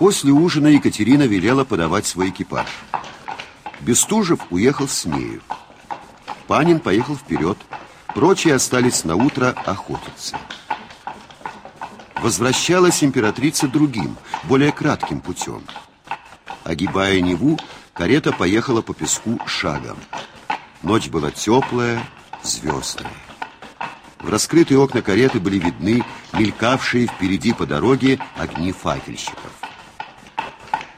После ужина Екатерина велела подавать свой экипаж. Бестужев уехал с нею. Панин поехал вперед. Прочие остались на утро охотиться. Возвращалась императрица другим, более кратким путем. Огибая Неву, карета поехала по песку шагом. Ночь была теплая, звездная. В раскрытые окна кареты были видны мелькавшие впереди по дороге огни факельщиков.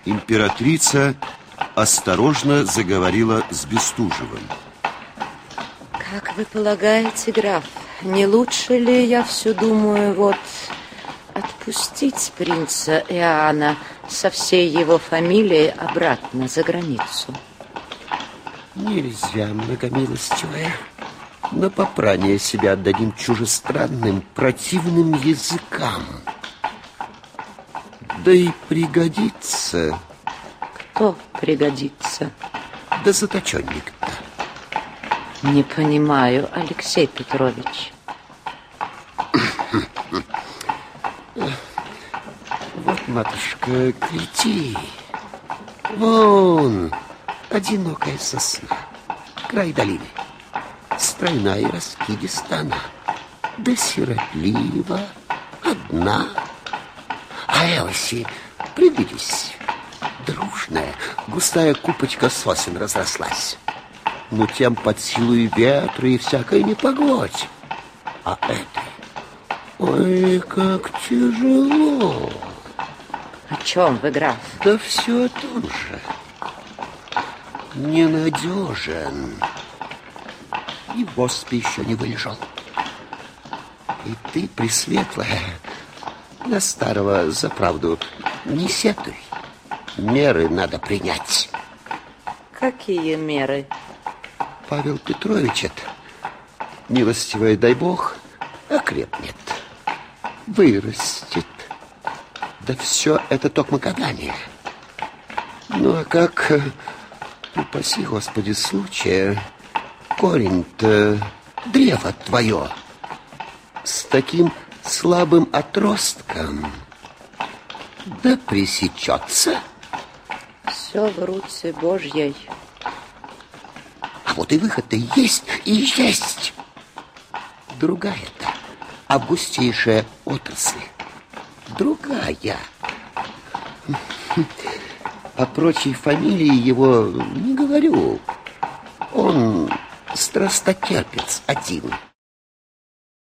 Императрица осторожно заговорила с Бестужевым. Как вы полагаете, граф, не лучше ли я все думаю вот отпустить принца Иоанна со всей его фамилией обратно за границу? Нельзя, многомилостивая. На попрание себя отдадим чужестранным, противным языкам. Да и пригодится. Кто пригодится? Да заточенник-то. Не понимаю, Алексей Петрович. Вот, матушка, гляди. Вон, одинокая сосна, край долины. Стройная и раскидиста она, да сиротлива, одна. А Элси, приглядись, дружная, густая купочка сосен разрослась. Ну, тем под силу и ветра, и всякой непогодь. А этой, ой, как тяжело. О чем вы, граф? Да все о том же. Ненадежен. И в еще не вылежал. И ты, Пресветлая, на старого за правду не сетуй. Меры надо принять. Какие меры? Павел Петрович это, милостивый дай бог, окрепнет, вырастет. Да все это только гадание. Ну, а как, э, упаси, Господи, случая, корень-то, древо твое, с таким слабым отростком, да пресечется. Все в руце Божьей. А вот и выход-то есть, и есть. Другая-то, августейшая отрасль. Другая. О прочей фамилии его не говорю. Он страстотерпец один.